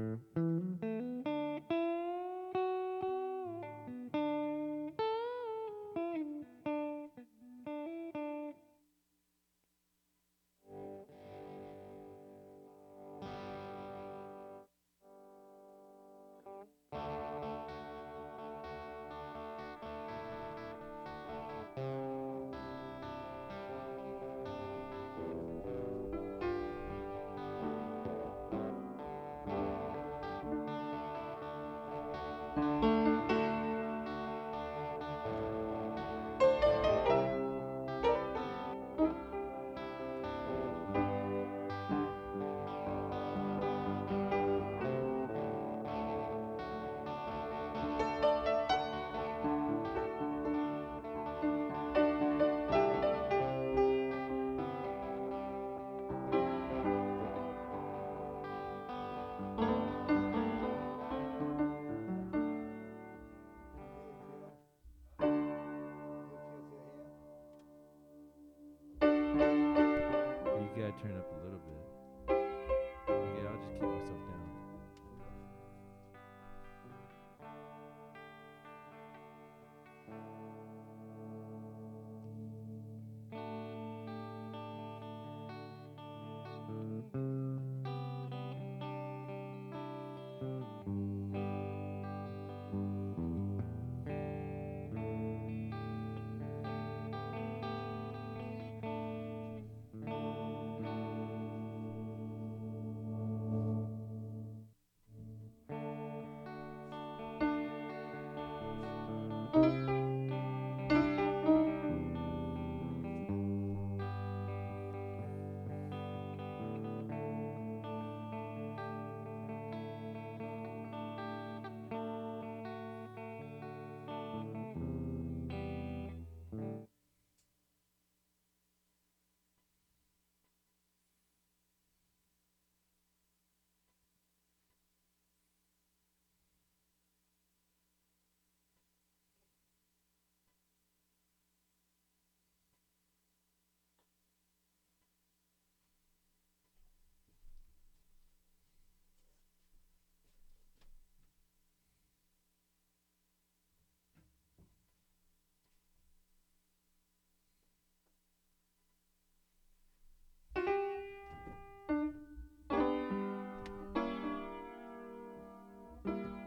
Música You Huh?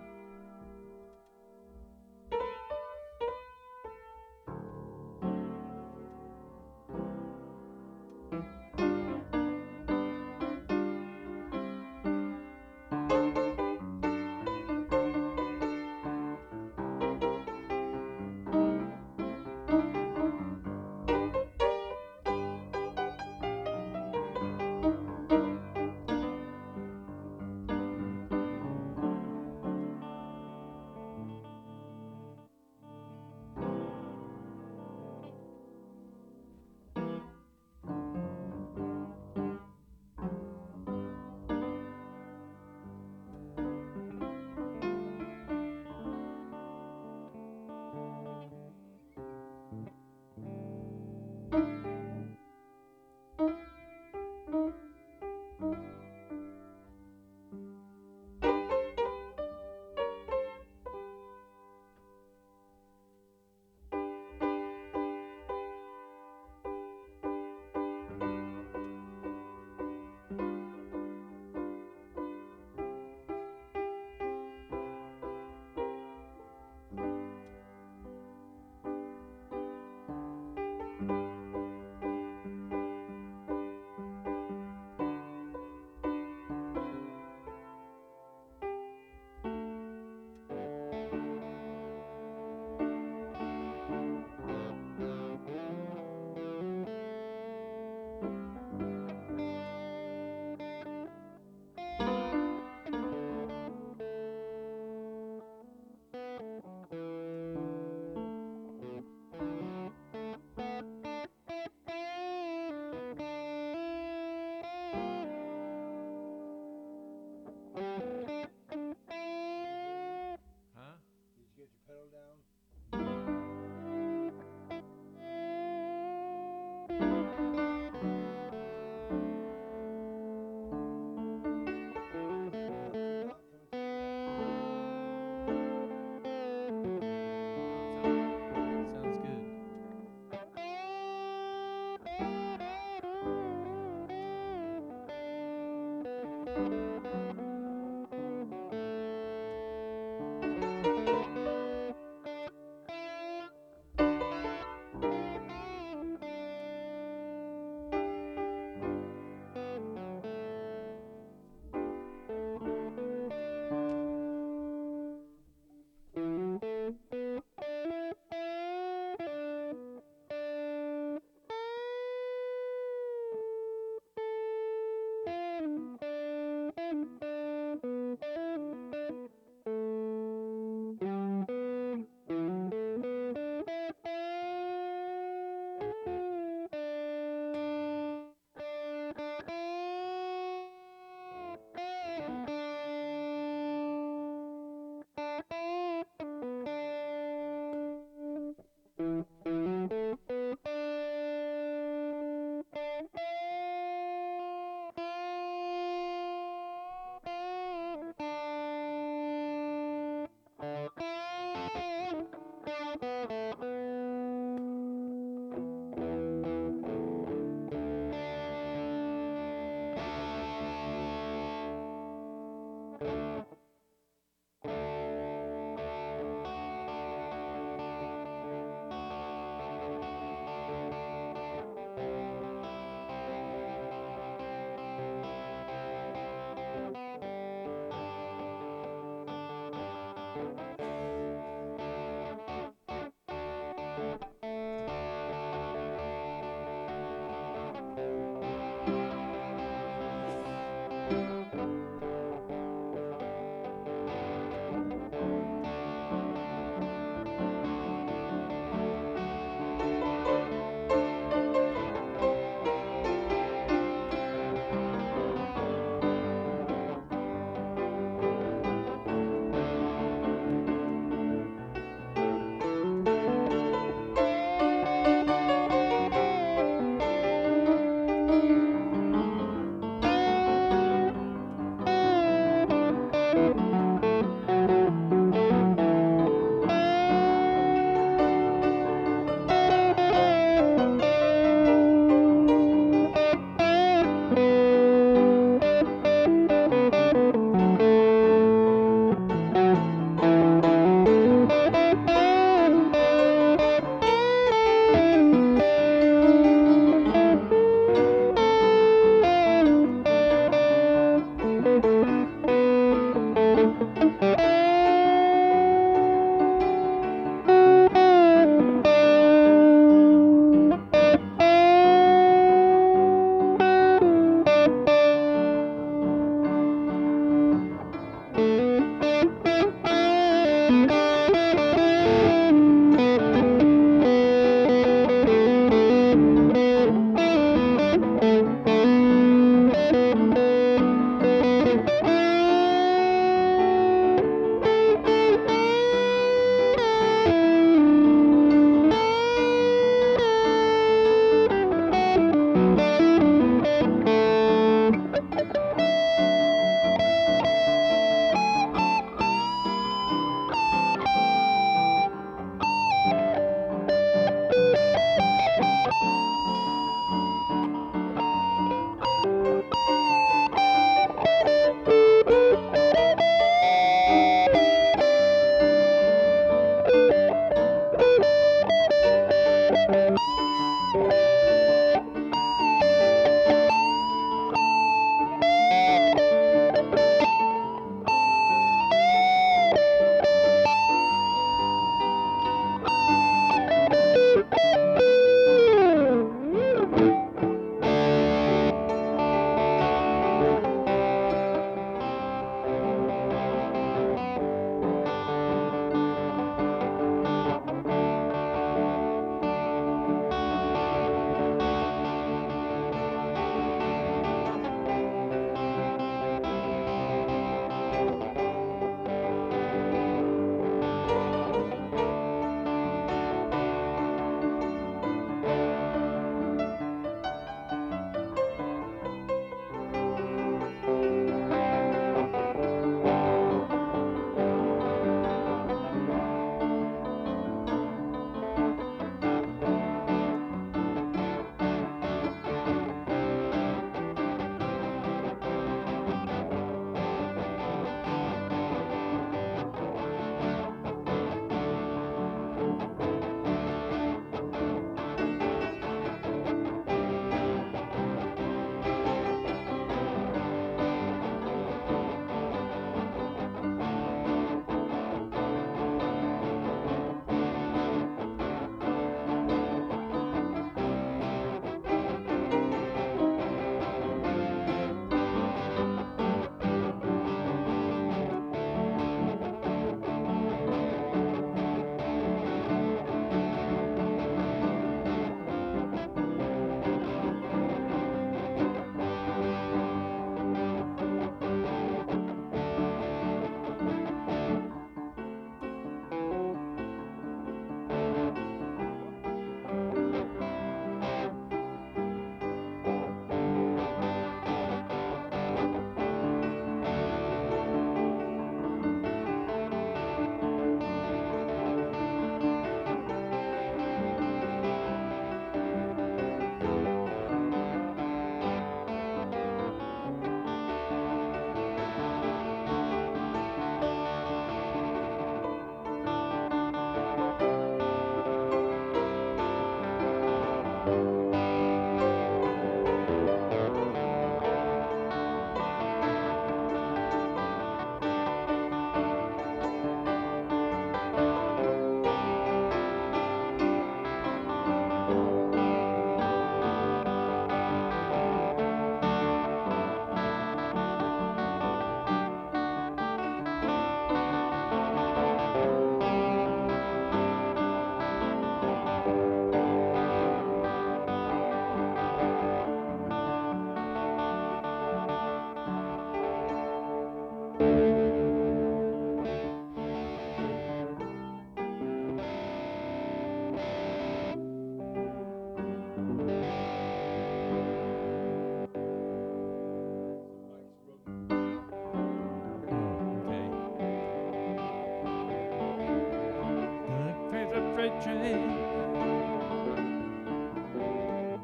train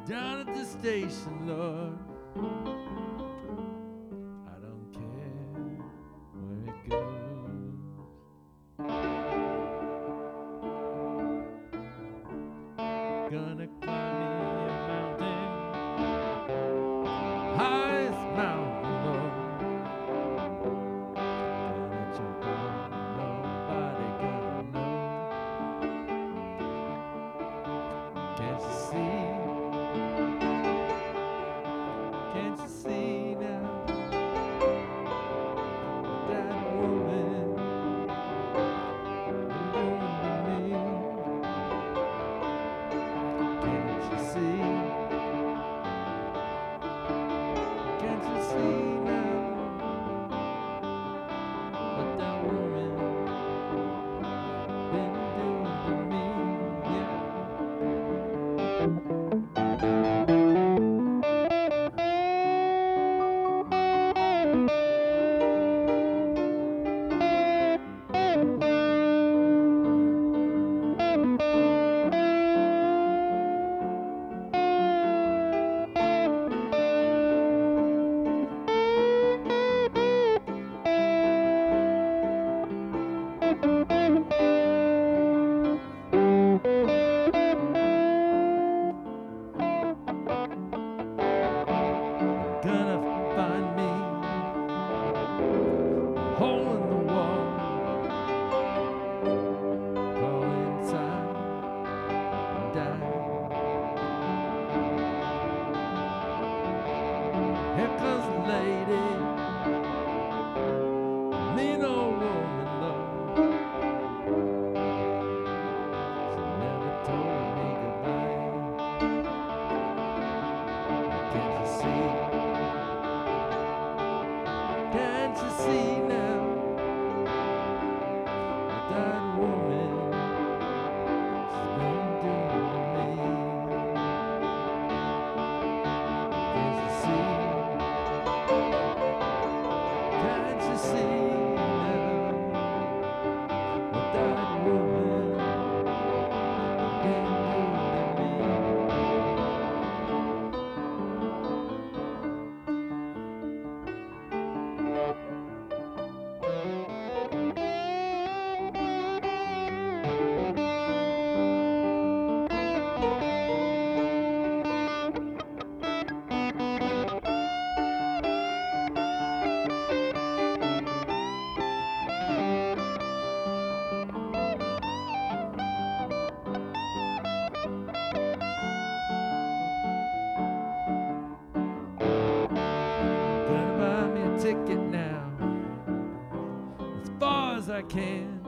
down at the station, Lord. can't see. I can.